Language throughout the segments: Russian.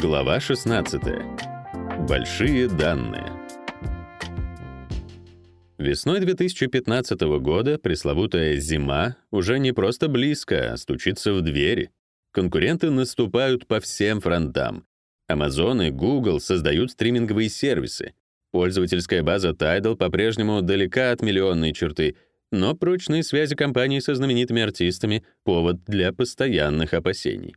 Глава 16. Большие данные. Весной 2015 года пресловутая «зима» уже не просто близко, а стучится в двери. Конкуренты наступают по всем фронтам. Amazon и Google создают стриминговые сервисы. Пользовательская база Tidal по-прежнему далека от миллионной черты, но прочные связи компании со знаменитыми артистами — повод для постоянных опасений.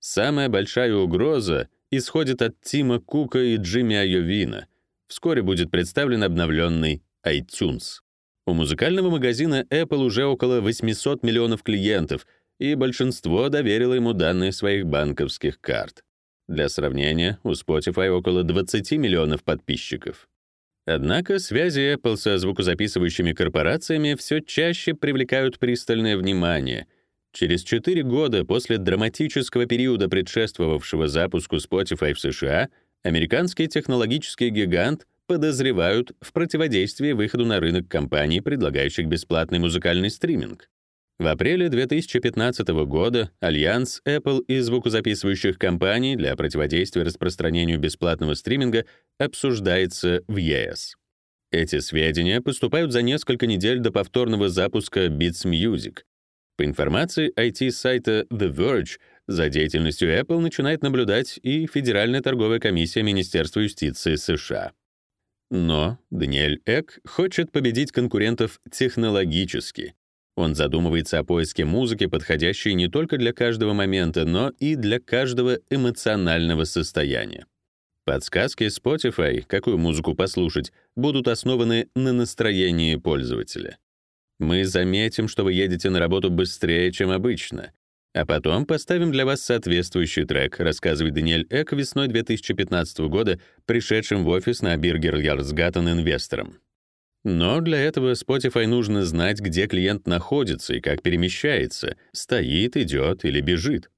Самая большая угроза исходит от Тима Кука и Джимми Айовина. Вскоре будет представлен обновленный iTunes. У музыкального магазина Apple уже около 800 миллионов клиентов, и большинство доверило ему данные своих банковских карт. Для сравнения, у Spotify около 20 миллионов подписчиков. Однако связи Apple со звукозаписывающими корпорациями все чаще привлекают пристальное внимание — Через 4 года после драматического периода, предшествовавшего запуску Spotify в США, американский технологический гигант подозревают в противодействии выходу на рынок компаний, предлагающих бесплатный музыкальный стриминг. В апреле 2015 года альянс Apple и звукозаписывающих компаний для противодействия распространению бесплатного стриминга обсуждается в ЕС. Эти сведения поступают за несколько недель до повторного запуска Beats Music, по информации IT-сайта The Verge, за деятельностью Apple начинает наблюдать и Федеральная торговая комиссия Министерства юстиции США. Но Даниэль Эк хочет победить конкурентов технологически. Он задумывается о поиске музыки, подходящей не только для каждого момента, но и для каждого эмоционального состояния. Подсказки Spotify, какую музыку послушать, будут основаны на настроении пользователя. Мы заметим, что вы едете на работу быстрее, чем обычно. А потом поставим для вас соответствующий трек, рассказывает Даниэль Эк весной 2015 года, пришедшим в офис на Биргер Ярсгаттен инвестором. Но для этого Spotify нужно знать, где клиент находится и как перемещается, стоит, идет или бежит.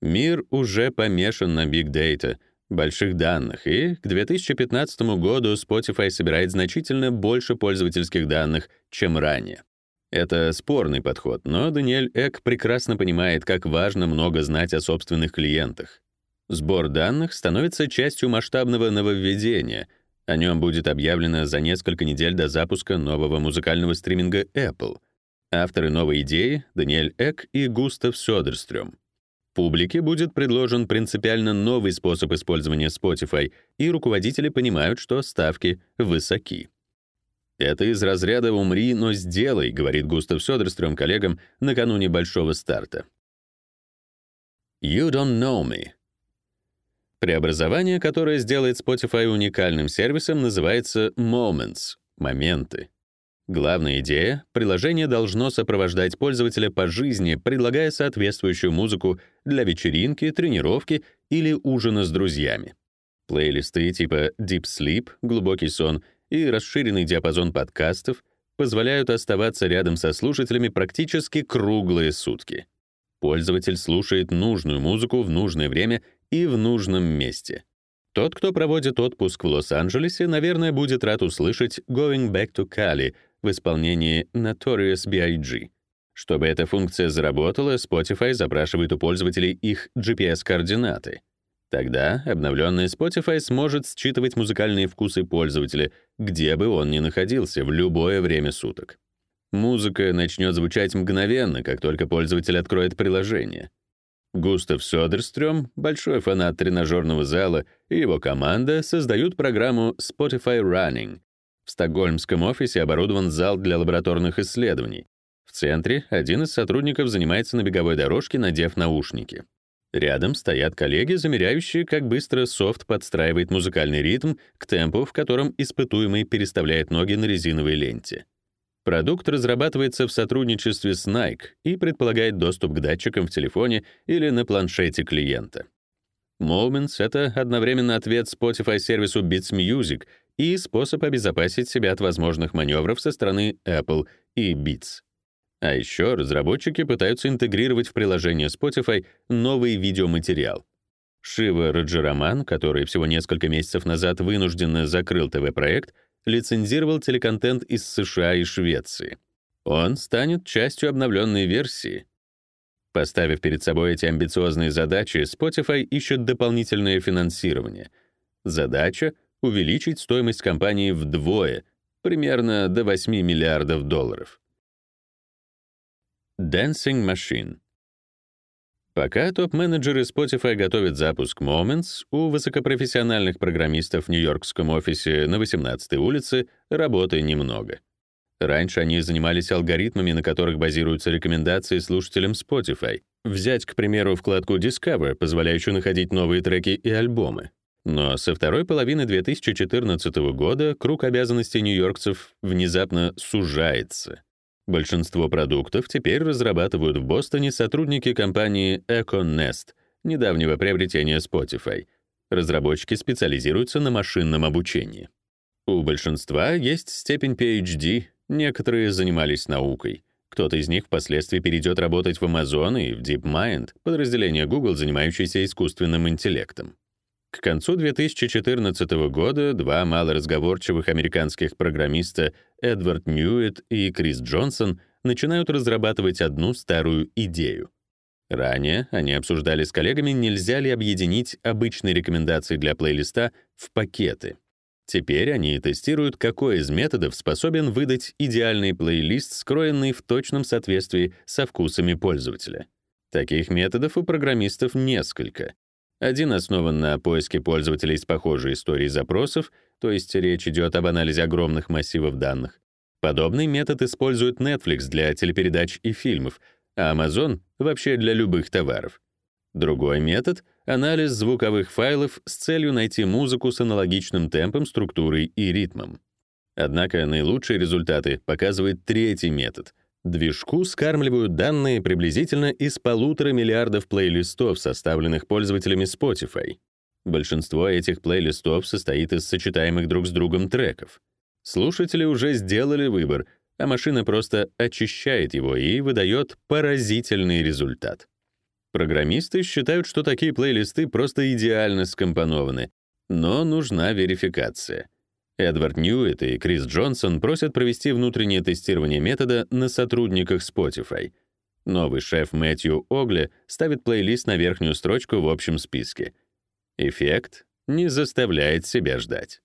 Мир уже помешан на Big Data, больших данных, и к 2015 году Spotify собирает значительно больше пользовательских данных, чем ранее. Это спорный подход, но Даниэль Эк прекрасно понимает, как важно много знать о собственных клиентах. Сбор данных становится частью масштабного нововведения. О нем будет объявлено за несколько недель до запуска нового музыкального стриминга Apple. Авторы новой идеи — Даниэль Эк и Густав Сёдерстрём. Публике будет предложен принципиально новый способ использования Spotify, и руководители понимают, что ставки высоки. «Это из разряда «умри, но сделай», — говорит Густав Сёдерстрём коллегам накануне большого старта. «You don't know me». Преобразование, которое сделает Spotify уникальным сервисом, называется Moments — моменты. Главная идея — приложение должно сопровождать пользователя по жизни, предлагая соответствующую музыку для вечеринки, тренировки или ужина с друзьями. Плейлисты типа Deep Sleep — глубокий сон — и расширенный диапазон подкастов позволяют оставаться рядом со слушателями практически круглые сутки. Пользователь слушает нужную музыку в нужное время и в нужном месте. Тот, кто проводит отпуск в Лос-Анджелесе, наверное, будет рад услышать «Going Back to Cali» в исполнении Notorious B.I.G. Чтобы эта функция заработала, Spotify запрашивает у пользователей их GPS-координаты. Тогда обновленный Spotify сможет считывать музыкальные вкусы пользователя, где бы он ни находился, в любое время суток. Музыка начнет звучать мгновенно, как только пользователь откроет приложение. Густав Сёдерстрём, большой фанат тренажерного зала, и его команда создают программу Spotify Running. В стокгольмском офисе оборудован зал для лабораторных исследований. В центре один из сотрудников занимается на беговой дорожке, надев наушники. Рядом стоят коллеги, замеряющие, как быстро софт подстраивает музыкальный ритм к темпу, в котором испытуемый переставляет ноги на резиновой ленте. Продукт разрабатывается в сотрудничестве с Nike и предполагает доступ к датчикам в телефоне или на планшете клиента. Moments — это одновременно ответ Spotify сервису Beats Music и способ обезопасить себя от возможных маневров со стороны Apple и Beats. А еще разработчики пытаются интегрировать в приложение Spotify новый видеоматериал. Шива Раджараман, который всего несколько месяцев назад вынужденно закрыл ТВ-проект, лицензировал телеконтент из США и Швеции. Он станет частью обновленной версии. Поставив перед собой эти амбициозные задачи, Spotify ищет дополнительное финансирование. Задача — увеличить стоимость компании вдвое, примерно до 8 миллиардов долларов. Dancing Machine Пока топ-менеджеры Spotify готовят запуск Moments, у высокопрофессиональных программистов в нью-йоркском офисе на 18-й улице работы немного. Раньше они занимались алгоритмами, на которых базируются рекомендации слушателям Spotify. Взять, к примеру, вкладку Discover, позволяющую находить новые треки и альбомы. Но со второй половины 2014 года круг обязанностей нью-йоркцев внезапно сужается. Большинство продуктов теперь разрабатывают в Бостоне сотрудники компании EcoNest, недавнего приобретения Spotify. Разработчики специализируются на машинном обучении. У большинства есть степень PhD, некоторые занимались наукой. Кто-то из них впоследствии перейдет работать в Amazon и в DeepMind, подразделение Google, занимающееся искусственным интеллектом. К концу 2014 года два малоразговорчивых американских программиста Эдвард Ньюитт и Крис Джонсон начинают разрабатывать одну старую идею. Ранее они обсуждали с коллегами, нельзя ли объединить обычные рекомендации для плейлиста в пакеты. Теперь они тестируют, какой из методов способен выдать идеальный плейлист, скроенный в точном соответствии со вкусами пользователя. Таких методов у программистов несколько, один основан на поиске пользователей с похожей историей запросов, то есть речь идет об анализе огромных массивов данных. Подобный метод использует Netflix для телепередач и фильмов, а Amazon — вообще для любых товаров. Другой метод — анализ звуковых файлов с целью найти музыку с аналогичным темпом, структурой и ритмом. Однако наилучшие результаты показывает третий метод — Движку скармливают данные приблизительно из полутора миллиардов плейлистов, составленных пользователями Spotify. Большинство этих плейлистов состоит из сочетаемых друг с другом треков. Слушатели уже сделали выбор, а машина просто очищает его и выдает поразительный результат. Программисты считают, что такие плейлисты просто идеально скомпонованы, но нужна верификация — Эдвард Ньюитт и Крис Джонсон просят провести внутреннее тестирование метода на сотрудниках Spotify. Новый шеф Мэтью Огли ставит плейлист на верхнюю строчку в общем списке. Эффект не заставляет себя ждать.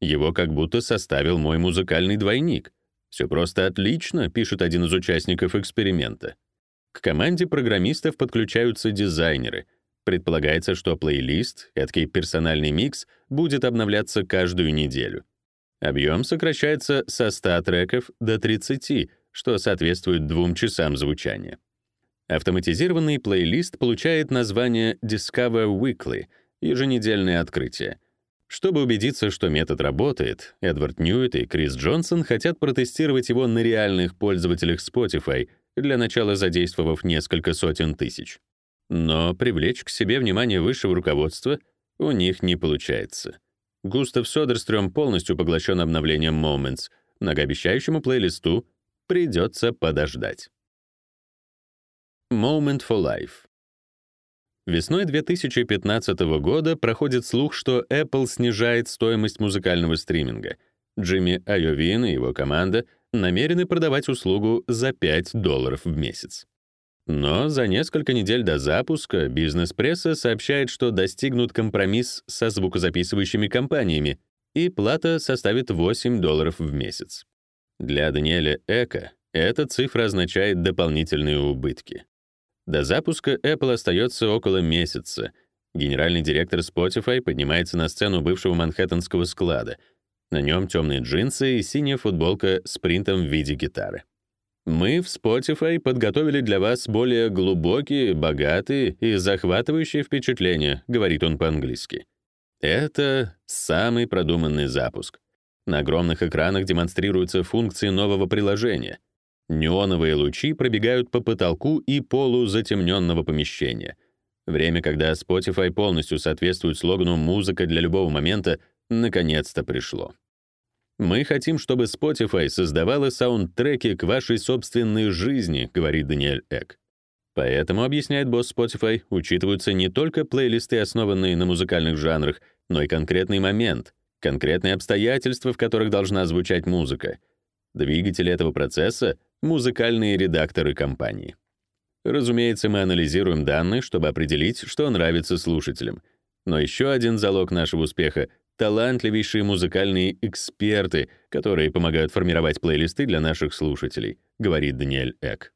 Его как будто составил мой музыкальный двойник. Все просто отлично, пишет один из участников эксперимента. К команде программистов подключаются дизайнеры — Предполагается, что плейлист, эдакий персональный микс, будет обновляться каждую неделю. Объем сокращается со 100 треков до 30, что соответствует двум часам звучания. Автоматизированный плейлист получает название Discover Weekly — еженедельное открытие. Чтобы убедиться, что метод работает, Эдвард Ньюитт и Крис Джонсон хотят протестировать его на реальных пользователях Spotify, для начала задействовав несколько сотен тысяч. Но привлечь к себе внимание высшего руководства у них не получается. Густав Содерстрём полностью поглощен обновлением Moments. Многообещающему плейлисту придется подождать. Moment for Life. Весной 2015 года проходит слух, что Apple снижает стоимость музыкального стриминга. Джимми Айовин и его команда намерены продавать услугу за 5 долларов в месяц. Но за несколько недель до запуска бизнес-пресса сообщает, что достигнут компромисс со звукозаписывающими компаниями, и плата составит 8 долларов в месяц. Для Даниэля Эка эта цифра означает дополнительные убытки. До запуска Apple остается около месяца. Генеральный директор Spotify поднимается на сцену бывшего манхэттенского склада. На нем темные джинсы и синяя футболка с принтом в виде гитары. Мы в Spotify подготовили для вас более глубокие, богатые и захватывающие впечатления, говорит он по-английски. Это самый продуманный запуск. На огромных экранах демонстрируются функции нового приложения. Неоновые лучи пробегают по потолку и полу затемненного помещения. Время, когда Spotify полностью соответствует слогану «музыка для любого момента», наконец-то пришло. Мы хотим, чтобы Spotify создавала саундтреки к вашей собственной жизни, говорит Даниэль Эк. Поэтому, объясняет босс Spotify, учитываются не только плейлисты, основанные на музыкальных жанрах, но и конкретный момент, конкретные обстоятельства, в которых должна звучать музыка. Двигатели этого процесса — музыкальные редакторы компании. Разумеется, мы анализируем данные, чтобы определить, что нравится слушателям. Но еще один залог нашего успеха — талантливейшие музыкальные эксперты, которые помогают формировать плейлисты для наших слушателей, говорит Даниэль Эк.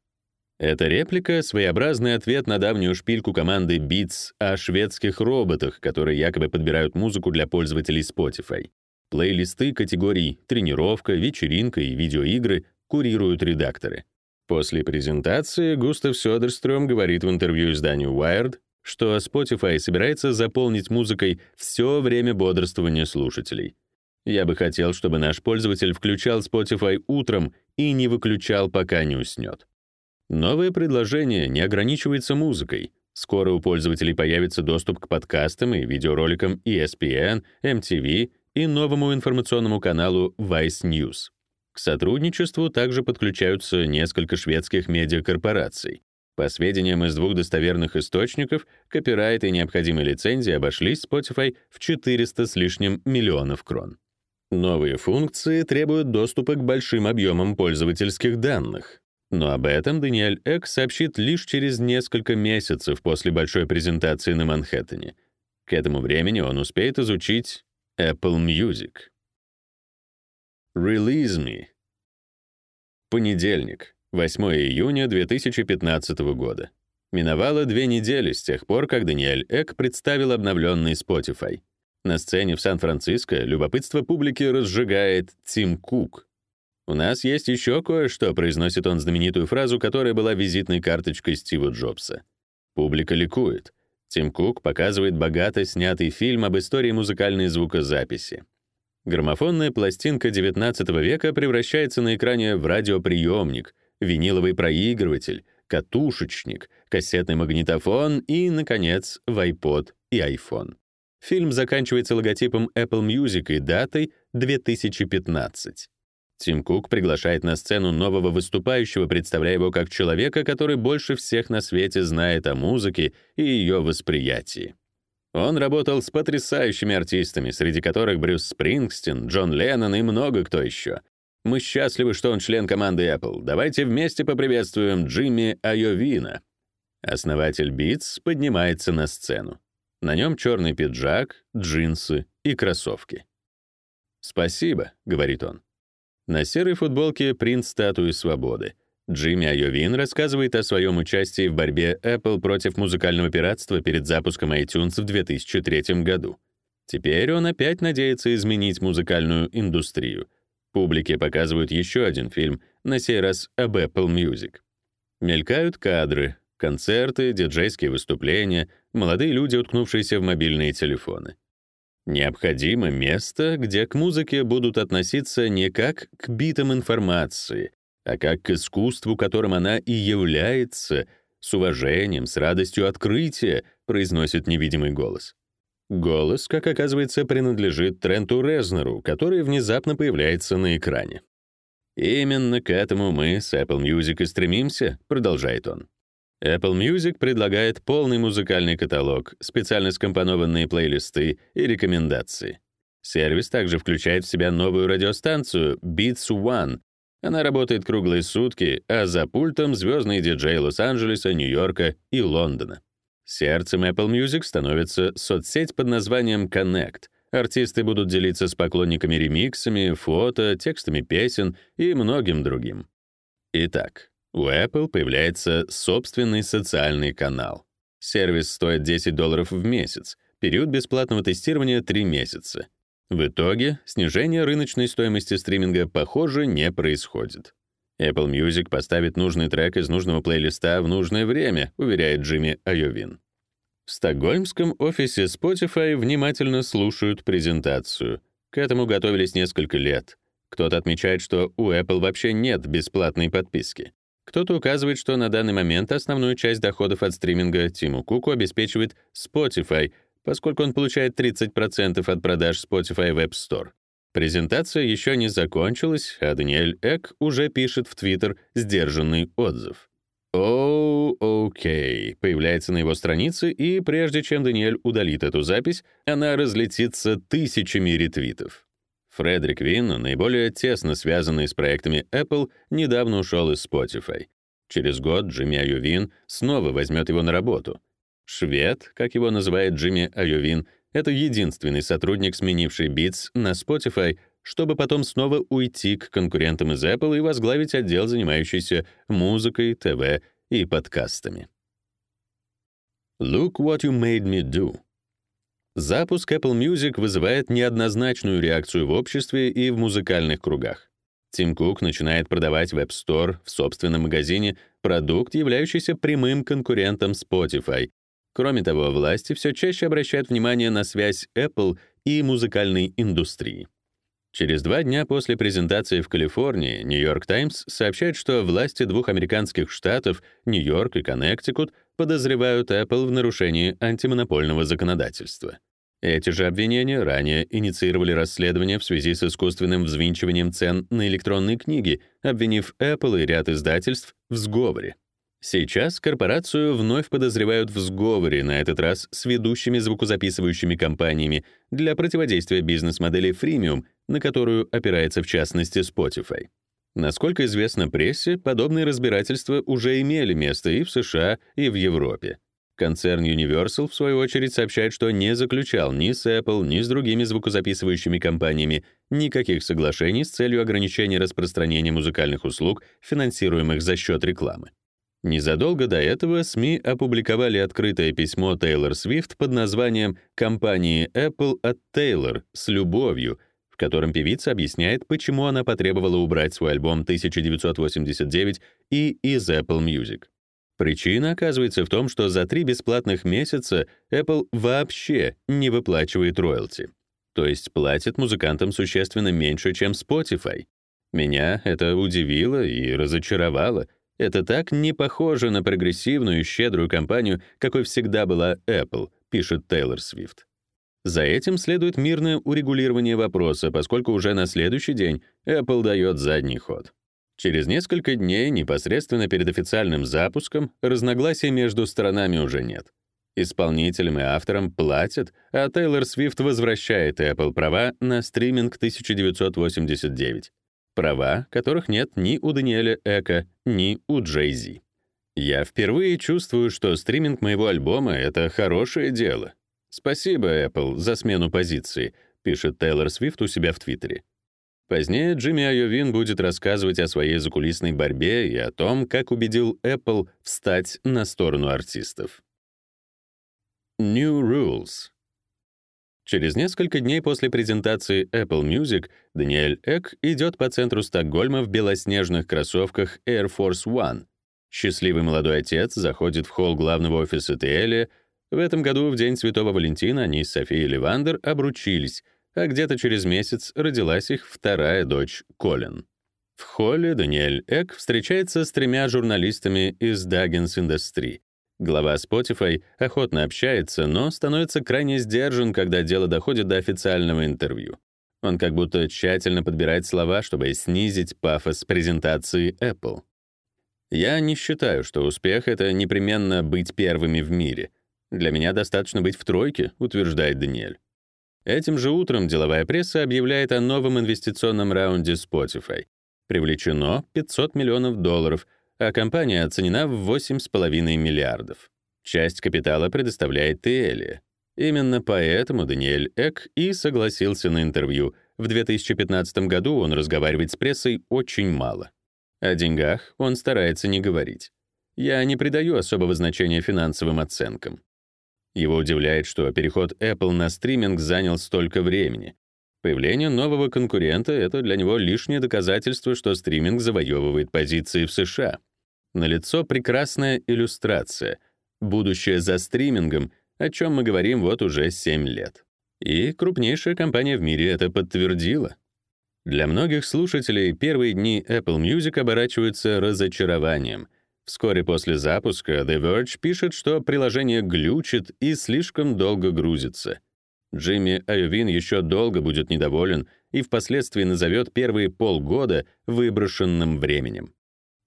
Эта реплика — своеобразный ответ на давнюю шпильку команды Beats о шведских роботах, которые якобы подбирают музыку для пользователей Spotify. Плейлисты категорий «тренировка», «вечеринка» и «видеоигры» курируют редакторы. После презентации Густав Сёдерстрём говорит в интервью изданию Wired, что Spotify собирается заполнить музыкой все время бодрствования слушателей. Я бы хотел, чтобы наш пользователь включал Spotify утром и не выключал, пока не уснет. Новое предложение не ограничивается музыкой. Скоро у пользователей появится доступ к подкастам и видеороликам ESPN, MTV и новому информационному каналу Vice News. К сотрудничеству также подключаются несколько шведских медиакорпораций. По сведениям из двух достоверных источников, копирайт и необходимые лицензии обошлись Spotify в 400 с лишним миллионов крон. Новые функции требуют доступа к большим объемам пользовательских данных. Но об этом Даниэль Эк сообщит лишь через несколько месяцев после большой презентации на Манхэттене. К этому времени он успеет изучить Apple Music. Release Me. Понедельник, 8 июня 2015 года. Миновало две недели с тех пор, как Даниэль Эк представил обновленный Spotify. На сцене в Сан-Франциско любопытство публики разжигает Тим Кук, «У нас есть еще кое-что», — произносит он знаменитую фразу, которая была визитной карточкой Стива Джобса. Публика ликует. Тим Кук показывает богато снятый фильм об истории музыкальной звукозаписи. Граммофонная пластинка XIX века превращается на экране в радиоприемник, виниловый проигрыватель, катушечник, кассетный магнитофон и, наконец, в iPod и iPhone. Фильм заканчивается логотипом Apple Music и датой 2015. Тим Кук приглашает на сцену нового выступающего, представляя его как человека, который больше всех на свете знает о музыке и ее восприятии. Он работал с потрясающими артистами, среди которых Брюс Спрингстин, Джон Леннон и много кто еще. Мы счастливы, что он член команды Apple. Давайте вместе поприветствуем Джимми Айовина. Основатель Beats поднимается на сцену. На нем черный пиджак, джинсы и кроссовки. «Спасибо», — говорит он. На серой футболке принт статуи свободы. Джимми Айовин рассказывает о своем участии в борьбе Apple против музыкального пиратства перед запуском iTunes в 2003 году. Теперь он опять надеется изменить музыкальную индустрию. Публике показывают еще один фильм, на сей раз об Apple Music. Мелькают кадры, концерты, диджейские выступления, молодые люди, уткнувшиеся в мобильные телефоны. Необходимо место, где к музыке будут относиться не как к битам информации, а как к искусству, которым она и является, с уважением, с радостью открытия, произносит невидимый голос. Голос, как оказывается, принадлежит Тренту Резнеру, который внезапно появляется на экране. «Именно к этому мы с Apple Music и стремимся», — продолжает он. Apple Music предлагает полный музыкальный каталог, специально скомпонованные плейлисты и рекомендации. Сервис также включает в себя новую радиостанцию Beats One. Она работает круглые сутки, а за пультом звездные диджеи Лос-Анджелеса, Нью-Йорка и Лондона. Сердцем Apple Music становится соцсеть под названием Connect. Артисты будут делиться с поклонниками ремиксами, фото, текстами песен и многим другим. Итак, у Apple появляется собственный социальный канал. Сервис стоит 10 долларов в месяц, период бесплатного тестирования — 3 месяца. В итоге снижение рыночной стоимости стриминга, похоже, не происходит. Apple Music поставит нужный трек из нужного плейлиста в нужное время, уверяет Джимми Айовин. В стокгольмском офисе Spotify внимательно слушают презентацию. К этому готовились несколько лет. Кто-то отмечает, что у Apple вообще нет бесплатной подписки. Кто-то указывает, что на данный момент основную часть доходов от стриминга Тиму Куку обеспечивает Spotify, поскольку он получает 30% от продаж Spotify в App Store. Презентация еще не закончилась, а Даниэль Эк уже пишет в Твиттер сдержанный отзыв. «Оу, oh, окей», появляется на его странице, и прежде чем Даниэль удалит эту запись, она разлетится тысячами ретвитов. Фредерик Вин, наиболее тесно связанный с проектами Apple, недавно ушел из Spotify. Через год Джимми Айовин снова возьмет его на работу. Швед, как его называет Джимми Айовин, это единственный сотрудник, сменивший Beats на Spotify, чтобы потом снова уйти к конкурентам из Apple и возглавить отдел, занимающийся музыкой, ТВ и подкастами. Look what you made me do. Запуск Apple Music вызывает неоднозначную реакцию в обществе и в музыкальных кругах. Тим Кук начинает продавать в App Store в собственном магазине продукт, являющийся прямым конкурентом Spotify. Кроме того, власти все чаще обращают внимание на связь Apple и музыкальной индустрии. Через два дня после презентации в Калифорнии York Times сообщает, что власти двух американских штатов, Нью-Йорк и Коннектикут, подозревают Apple в нарушении антимонопольного законодательства. Эти же обвинения ранее инициировали расследование в связи с искусственным взвинчиванием цен на электронные книги, обвинив Apple и ряд издательств в сговоре. Сейчас корпорацию вновь подозревают в сговоре, на этот раз с ведущими звукозаписывающими компаниями для противодействия бизнес-модели freemium, на которую опирается в частности Spotify. Насколько известно прессе, подобные разбирательства уже имели место и в США, и в Европе. Концерн Universal, в свою очередь, сообщает, что не заключал ни с Apple, ни с другими звукозаписывающими компаниями никаких соглашений с целью ограничения распространения музыкальных услуг, финансируемых за счет рекламы. Незадолго до этого СМИ опубликовали открытое письмо Тейлор Свифт под названием «Компании Apple от Тейлор с любовью», в котором певица объясняет, почему она потребовала убрать свой альбом 1989 и из Apple Music. Причина оказывается в том, что за три бесплатных месяца Apple вообще не выплачивает роялти. То есть платит музыкантам существенно меньше, чем Spotify. Меня это удивило и разочаровало. Это так не похоже на прогрессивную и щедрую компанию, какой всегда была Apple, пишет Тейлор Свифт. За этим следует мирное урегулирование вопроса, поскольку уже на следующий день Apple дает задний ход. Через несколько дней, непосредственно перед официальным запуском, разногласий между сторонами уже нет. Исполнителям и авторам платят, а Тейлор Свифт возвращает Apple права на стриминг 1989. Права, которых нет ни у Даниэля Эка, ни у Джей Зи. Я впервые чувствую, что стриминг моего альбома — это хорошее дело. Спасибо, Apple, за смену позиции, пишет Тейлор Свифт у себя в Твиттере. Позднее Джимми Айовин будет рассказывать о своей закулисной борьбе и о том, как убедил Apple встать на сторону артистов. New Rules Через несколько дней после презентации Apple Music Даниэль Эк идет по центру Стокгольма в белоснежных кроссовках Air Force One. Счастливый молодой отец заходит в холл главного офиса Теэли. В этом году, в День Святого Валентина, они с Софией Левандер обручились, а где-то через месяц родилась их вторая дочь Колин. В холле Даниэль Эк встречается с тремя журналистами из Dagens Industry. Глава Spotify охотно общается, но становится крайне сдержан, когда дело доходит до официального интервью. Он как будто тщательно подбирает слова, чтобы снизить пафос презентации Apple. Я не считаю, что успех — это непременно быть первыми в мире. Для меня достаточно быть в тройке, утверждает Даниэль. Этим же утром деловая пресса объявляет о новом инвестиционном раунде Spotify. Привлечено 500 миллионов долларов, а компания оценена в 8,5 миллиардов. Часть капитала предоставляет Теэлия. Именно поэтому Даниэль Эк и согласился на интервью. В 2015 году он разговаривает с прессой очень мало. О деньгах он старается не говорить. Я не придаю особого значения финансовым оценкам. Его удивляет, что переход Apple на стриминг занял столько времени. Появление нового конкурента — это для него лишнее доказательство, что стриминг завоевывает позиции в США. Налицо прекрасная иллюстрация. Будущее за стримингом, о чем мы говорим вот уже 7 лет. И крупнейшая компания в мире это подтвердила. Для многих слушателей первые дни Apple Music оборачиваются разочарованием — Вскоре после запуска The Verge пишет, что приложение глючит и слишком долго грузится. Джимми Айовин еще долго будет недоволен и впоследствии назовет первые полгода выброшенным временем.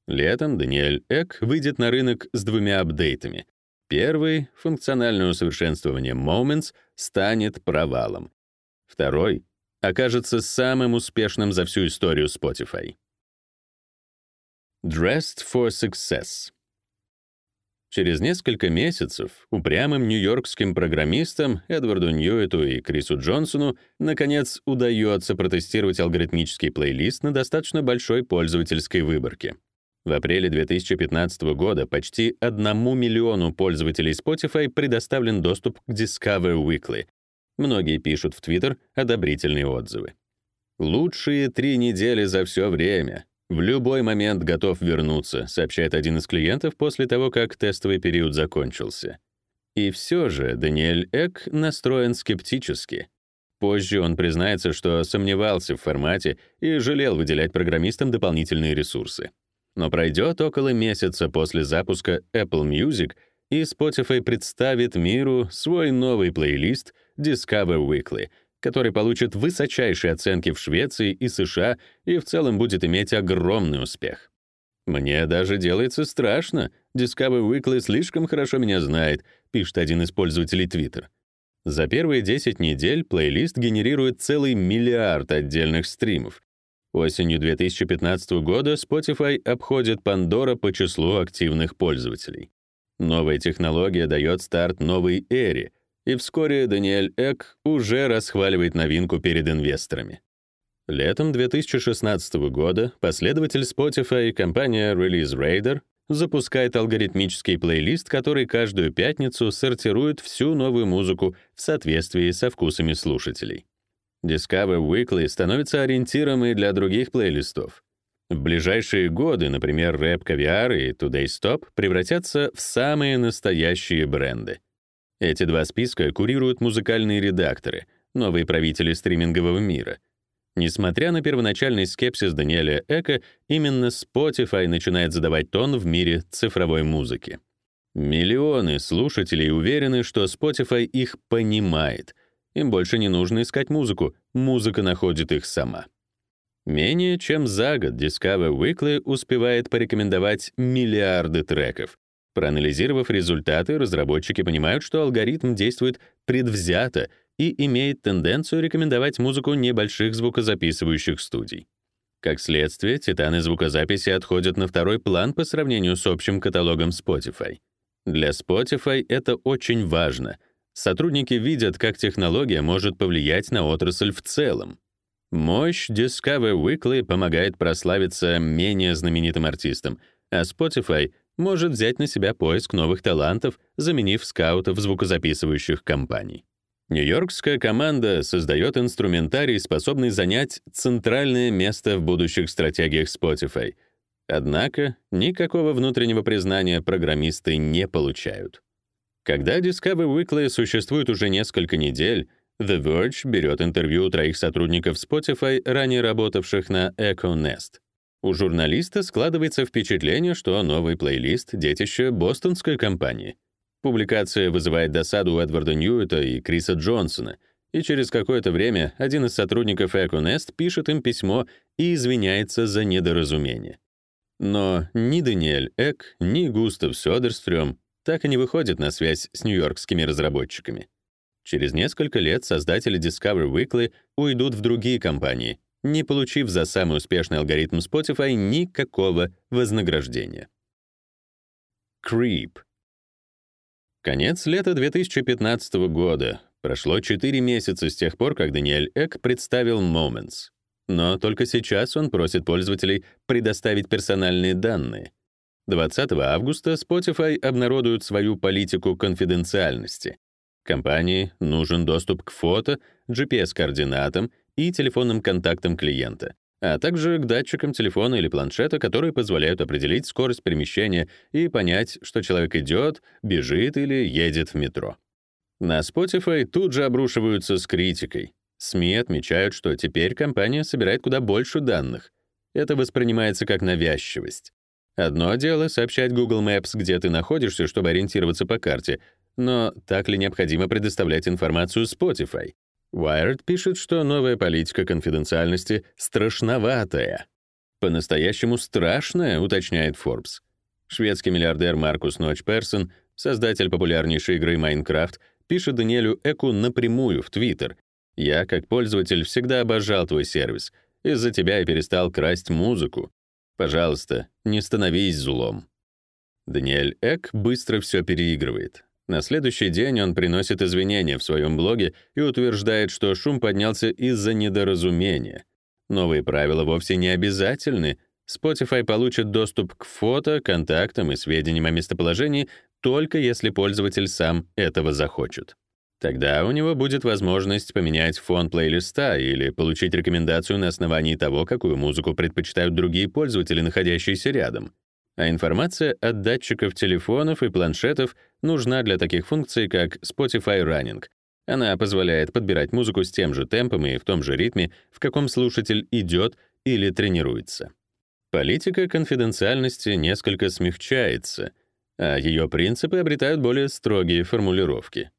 Летом Даниэль Эк выйдет на рынок с двумя апдейтами. Первый, функциональное усовершенствование Moments, станет провалом. Второй окажется самым успешным за всю историю Spotify. Dressed for Success. Через несколько месяцев упрямым нью-йоркским программистам Эдварду Ньюэту и Крису Джонсону наконец удается протестировать алгоритмический плейлист на достаточно большой пользовательской выборке. В апреле 2015 года почти одному миллиону пользователей Spotify предоставлен доступ к Discover Weekly. Многие пишут в Twitter одобрительные отзывы. Лучшие три недели за все время. В любой момент готов вернуться, сообщает один из клиентов после того, как тестовый период закончился. И все же Даниэль Эк настроен скептически. Позже он признается, что сомневался в формате и жалел выделять программистам дополнительные ресурсы. Но пройдет около месяца после запуска Apple Music, и Spotify представит миру свой новый плейлист Discover Weekly, который получит высочайшие оценки в Швеции и США и в целом будет иметь огромный успех. Мне даже делается страшно. Discover Weekly слишком хорошо меня знает, пишет один из пользователей Twitter. За первые 10 недель плейлист генерирует целый миллиард отдельных стримов, Осенью 2015 года Spotify обходит Pandora по числу активных пользователей. Новая технология дает старт новой эре, и вскоре Даниэль Эк уже расхваливает новинку перед инвесторами. Летом 2016 года последователь Spotify, компания Release Radar, запускает алгоритмический плейлист, который каждую пятницу сортирует всю новую музыку в соответствии со вкусами слушателей. Discover Weekly становится ориентиром и для других плейлистов. В ближайшие годы, например, Rap Caviar и Today Stop превратятся в самые настоящие бренды. Эти два списка курируют музыкальные редакторы, новые правители стримингового мира. Несмотря на первоначальный скепсис Даниэля Эка, именно Spotify начинает задавать тон в мире цифровой музыки. Миллионы слушателей уверены, что Spotify их понимает — им больше не нужно искать музыку, музыка находит их сама. Менее чем за год Discover Weekly успевает порекомендовать миллиарды треков. Проанализировав результаты, разработчики понимают, что алгоритм действует предвзято и имеет тенденцию рекомендовать музыку небольших звукозаписывающих студий. Как следствие, титаны звукозаписи отходят на второй план по сравнению с общим каталогом Spotify. Для Spotify это очень важно — Сотрудники видят, как технология может повлиять на отрасль в целом. Мощь Discover Weekly помогает прославиться менее знаменитым артистам, а Spotify может взять на себя поиск новых талантов, заменив скаутов звукозаписывающих компаний. Нью-Йоркская команда создает инструментарий, способный занять центральное место в будущих стратегиях Spotify. Однако никакого внутреннего признания программисты не получают. Когда Discover Weekly существует уже несколько недель, The Verge берет интервью у троих сотрудников Spotify, ранее работавших на Echo Nest. У журналиста складывается впечатление, что новый плейлист — детище бостонской компании. Публикация вызывает досаду у Эдварда Ньюэта и Криса Джонсона, и через какое-то время один из сотрудников Echo Nest пишет им письмо и извиняется за недоразумение. Но ни Даниэль Эк, ни Густав Сёдерстрём так и не выходит на связь с нью-йоркскими разработчиками. Через несколько лет создатели Discover Weekly уйдут в другие компании, не получив за самый успешный алгоритм Spotify никакого вознаграждения. Creep. Конец лета 2015 года. Прошло 4 месяца с тех пор, как Даниэль Эк представил Moments. Но только сейчас он просит пользователей предоставить персональные данные — 20 августа Spotify обнародует свою политику конфиденциальности. Компании нужен доступ к фото, GPS-координатам и телефонным контактам клиента, а также к датчикам телефона или планшета, которые позволяют определить скорость перемещения и понять, что человек идет, бежит или едет в метро. На Spotify тут же обрушиваются с критикой. СМИ отмечают, что теперь компания собирает куда больше данных. Это воспринимается как навязчивость. Одно дело сообщать Google Maps, где ты находишься, чтобы ориентироваться по карте, но так ли необходимо предоставлять информацию Spotify? Wired пишет, что новая политика конфиденциальности страшноватая. По-настоящему страшная, уточняет Forbes. Шведский миллиардер Маркус Ночперсон, создатель популярнейшей игры Minecraft, пишет Даниэлю Эку напрямую в Twitter. «Я, как пользователь, всегда обожал твой сервис. Из-за тебя я перестал красть музыку. Пожалуйста, не становись злом. Даниэль Эк быстро все переигрывает. На следующий день он приносит извинения в своем блоге и утверждает, что шум поднялся из-за недоразумения. Новые правила вовсе не обязательны. Spotify получит доступ к фото, контактам и сведениям о местоположении только если пользователь сам этого захочет. Тогда у него будет возможность поменять фон плейлиста или получить рекомендацию на основании того, какую музыку предпочитают другие пользователи, находящиеся рядом. А информация от датчиков телефонов и планшетов нужна для таких функций, как Spotify Running. Она позволяет подбирать музыку с тем же темпом и в том же ритме, в каком слушатель идет или тренируется. Политика конфиденциальности несколько смягчается, а ее принципы обретают более строгие формулировки.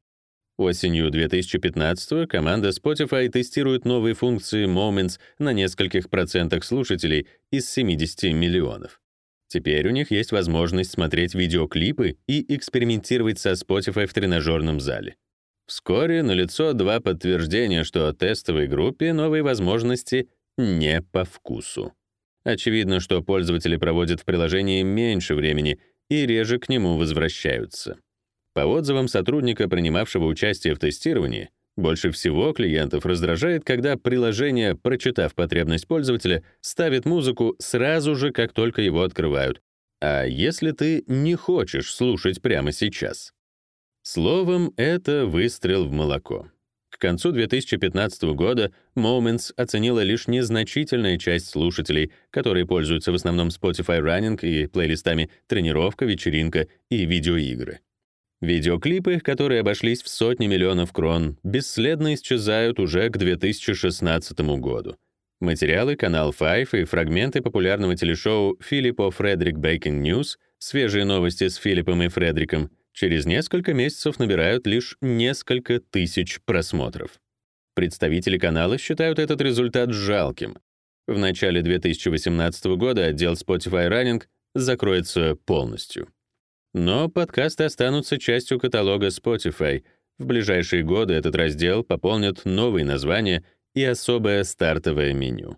Осенью 2015 команда Spotify тестирует новые функции Moments на нескольких процентах слушателей из 70 миллионов. Теперь у них есть возможность смотреть видеоклипы и экспериментировать со Spotify в тренажерном зале. Вскоре налицо два подтверждения, что тестовой группе новые возможности не по вкусу. Очевидно, что пользователи проводят в приложении меньше времени и реже к нему возвращаются. По отзывам сотрудника, принимавшего участие в тестировании, больше всего клиентов раздражает, когда приложение, прочитав потребность пользователя, ставит музыку сразу же, как только его открывают. А если ты не хочешь слушать прямо сейчас? Словом, это выстрел в молоко. К концу 2015 года Moments оценила лишь незначительная часть слушателей, которые пользуются в основном Spotify Running и плейлистами «Тренировка», «Вечеринка» и «Видеоигры». Видеоклипы, которые обошлись в сотни миллионов крон, бесследно исчезают уже к 2016 году. Материалы канал Five и фрагменты популярного телешоу Филиппо Фредерик Бейкинг News, свежие новости с Филиппом и Фредриком, через несколько месяцев набирают лишь несколько тысяч просмотров. Представители канала считают этот результат жалким. В начале 2018 года отдел Spotify Running закроется полностью. Но подкасты останутся частью каталога Spotify. В ближайшие годы этот раздел пополнит новые названия и особое стартовое меню.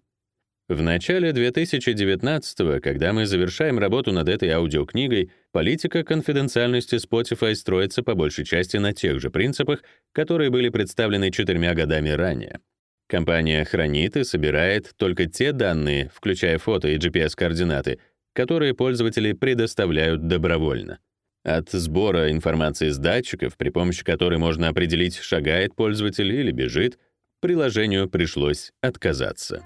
В начале 2019 когда мы завершаем работу над этой аудиокнигой, политика конфиденциальности Spotify строится по большей части на тех же принципах, которые были представлены четырьмя годами ранее. Компания хранит и собирает только те данные, включая фото и GPS-координаты, которые пользователи предоставляют добровольно. От сбора информации с датчиков, при помощи которой можно определить, шагает пользователь или бежит, приложению пришлось отказаться.